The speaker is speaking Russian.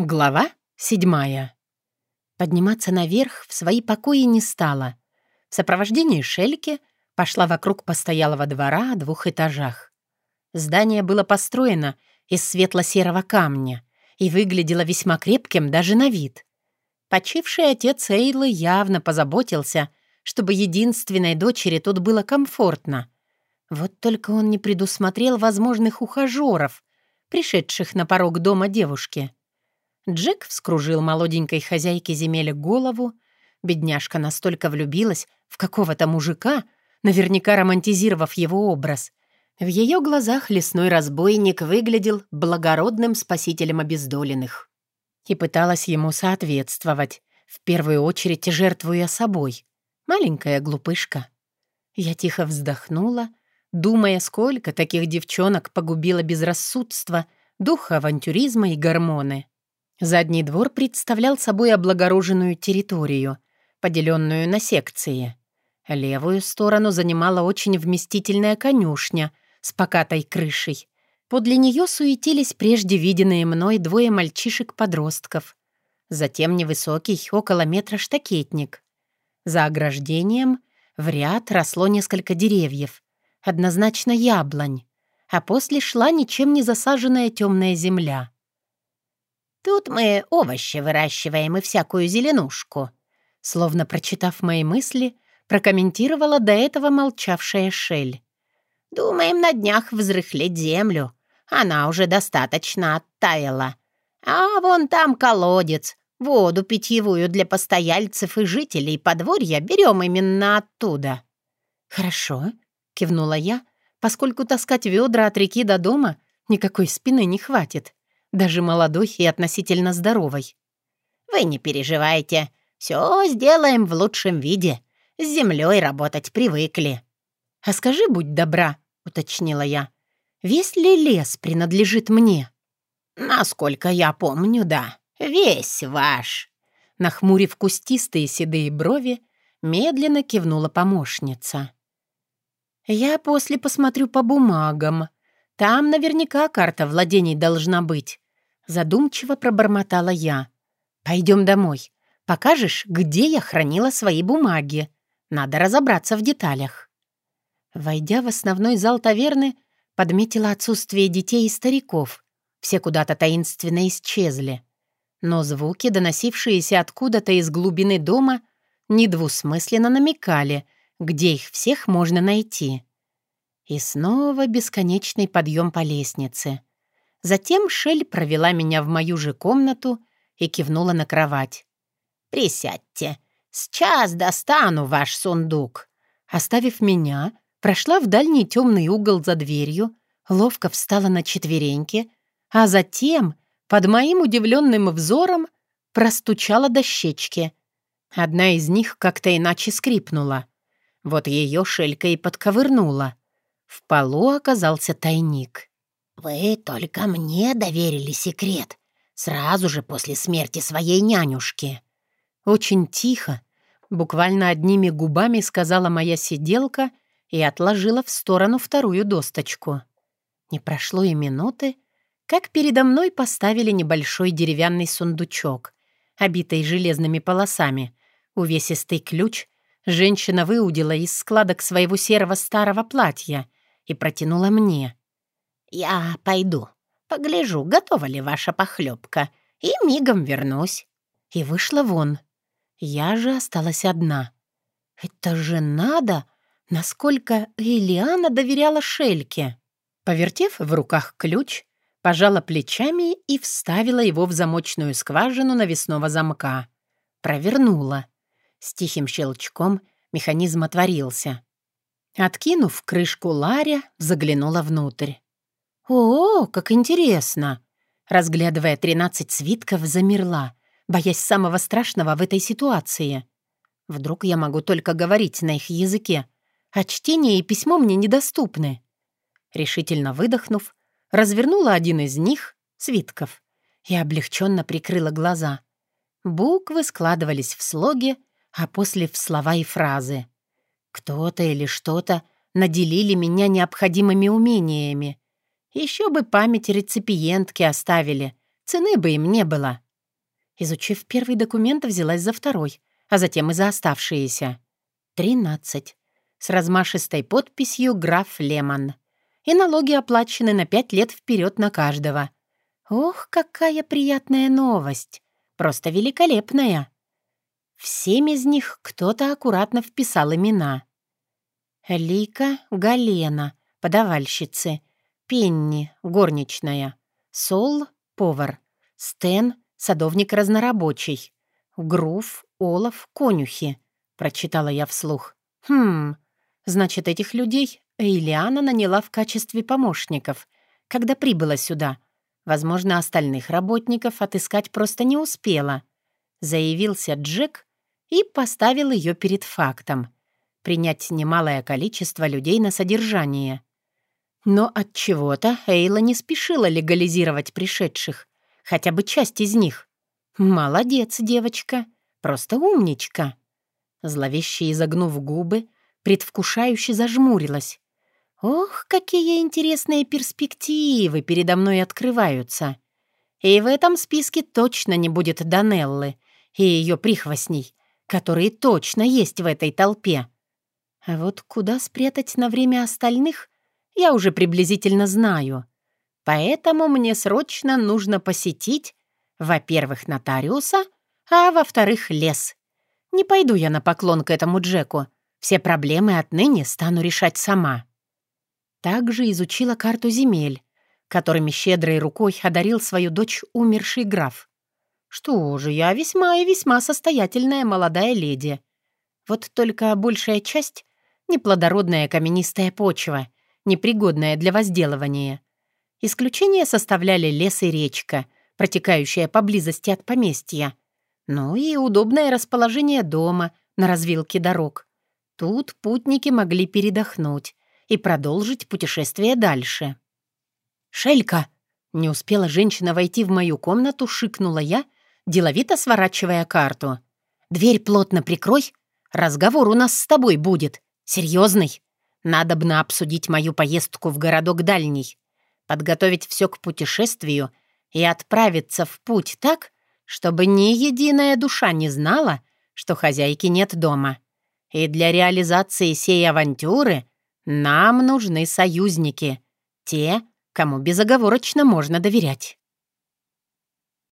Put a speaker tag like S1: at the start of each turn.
S1: Глава седьмая. Подниматься наверх в свои покои не стала. В сопровождении Шельки пошла вокруг постоялого двора о двух этажах. Здание было построено из светло-серого камня и выглядело весьма крепким даже на вид. Почивший отец Эйлы явно позаботился, чтобы единственной дочери тут было комфортно. Вот только он не предусмотрел возможных ухажеров, пришедших на порог дома девушки — Джек вскружил молоденькой хозяйке земель голову. Бедняжка настолько влюбилась в какого-то мужика, наверняка романтизировав его образ. В ее глазах лесной разбойник выглядел благородным спасителем обездоленных. И пыталась ему соответствовать, в первую очередь жертвуя собой. Маленькая глупышка. Я тихо вздохнула, думая, сколько таких девчонок погубило безрассудство, дух авантюризма и гормоны. Задний двор представлял собой облагороженную территорию, поделенную на секции. Левую сторону занимала очень вместительная конюшня с покатой крышей. Подле нее суетились прежде виденные мной двое мальчишек-подростков. Затем невысокий, около метра штакетник. За ограждением в ряд росло несколько деревьев, однозначно яблонь, а после шла ничем не засаженная темная земля — Тут мы овощи выращиваем и всякую зеленушку». Словно прочитав мои мысли, прокомментировала до этого молчавшая Шель. «Думаем на днях взрыхлить землю. Она уже достаточно оттаяла. А вон там колодец. Воду питьевую для постояльцев и жителей подворья берем именно оттуда». «Хорошо», — кивнула я, поскольку таскать ведра от реки до дома никакой спины не хватит даже молодой и относительно здоровой. «Вы не переживайте, все сделаем в лучшем виде. С землей работать привыкли». «А скажи, будь добра», — уточнила я, «весь ли лес принадлежит мне?» «Насколько я помню, да, весь ваш». Нахмурив кустистые седые брови, медленно кивнула помощница. «Я после посмотрю по бумагам. Там наверняка карта владений должна быть. Задумчиво пробормотала я. «Пойдем домой. Покажешь, где я хранила свои бумаги. Надо разобраться в деталях». Войдя в основной зал таверны, подметила отсутствие детей и стариков. Все куда-то таинственно исчезли. Но звуки, доносившиеся откуда-то из глубины дома, недвусмысленно намекали, где их всех можно найти. И снова бесконечный подъем по лестнице. Затем Шель провела меня в мою же комнату и кивнула на кровать. «Присядьте. Сейчас достану ваш сундук». Оставив меня, прошла в дальний темный угол за дверью, ловко встала на четвереньки, а затем, под моим удивленным взором, простучала дощечки. Одна из них как-то иначе скрипнула. Вот ее шелька и подковырнула. В полу оказался тайник. «Вы только мне доверили секрет, сразу же после смерти своей нянюшки». Очень тихо, буквально одними губами сказала моя сиделка и отложила в сторону вторую досточку. Не прошло и минуты, как передо мной поставили небольшой деревянный сундучок, обитый железными полосами. Увесистый ключ женщина выудила из складок своего серого старого платья и протянула мне. «Я пойду, погляжу, готова ли ваша похлебка, и мигом вернусь». И вышла вон. Я же осталась одна. «Это же надо!» насколько Элиана доверяла Шельке. Повертев в руках ключ, пожала плечами и вставила его в замочную скважину навесного замка. Провернула. С тихим щелчком механизм отворился. Откинув крышку Ларя, заглянула внутрь. «О, как интересно!» Разглядывая тринадцать свитков, замерла, боясь самого страшного в этой ситуации. Вдруг я могу только говорить на их языке, а чтение и письмо мне недоступны. Решительно выдохнув, развернула один из них, свитков, и облегченно прикрыла глаза. Буквы складывались в слоги, а после в слова и фразы. Кто-то или что-то наделили меня необходимыми умениями — еще бы память реципиентки оставили, цены бы им не было. Изучив первый документ, взялась за второй, а затем и за оставшиеся. Тринадцать. С размашистой подписью «Граф Лемон». И налоги оплачены на пять лет вперед на каждого. Ох, какая приятная новость! Просто великолепная. В из них кто-то аккуратно вписал имена. Лика Галена, подавальщицы. Пенни, горничная. Сол, повар. Стэн, садовник разнорабочий. Грув, Олаф, конюхи. Прочитала я вслух. Хм, значит, этих людей Эйлиана наняла в качестве помощников, когда прибыла сюда. Возможно, остальных работников отыскать просто не успела. Заявился Джек и поставил ее перед фактом принять немалое количество людей на содержание. Но от чего-то Эйла не спешила легализировать пришедших, хотя бы часть из них. Молодец, девочка, просто умничка. Зловеще изогнув губы, предвкушающе зажмурилась. Ох, какие интересные перспективы передо мной открываются. И в этом списке точно не будет Данеллы и ее прихвостней, которые точно есть в этой толпе. А вот куда спрятать на время остальных, я уже приблизительно знаю. Поэтому мне срочно нужно посетить, во-первых, нотариуса, а во-вторых, лес. Не пойду я на поклон к этому Джеку. Все проблемы отныне стану решать сама. Также изучила карту земель, которыми щедрой рукой одарил свою дочь умерший граф. Что же, я весьма и весьма состоятельная молодая леди. Вот только большая часть неплодородная каменистая почва, непригодная для возделывания. Исключение составляли лес и речка, протекающая поблизости от поместья. Ну и удобное расположение дома на развилке дорог. Тут путники могли передохнуть и продолжить путешествие дальше. «Шелька!» Не успела женщина войти в мою комнату, шикнула я, деловито сворачивая карту. «Дверь плотно прикрой. Разговор у нас с тобой будет. Серьезный. Надобно обсудить мою поездку в городок дальний, подготовить все к путешествию и отправиться в путь так, чтобы ни единая душа не знала, что хозяйки нет дома. И для реализации сей авантюры нам нужны союзники, те, кому безоговорочно можно доверять.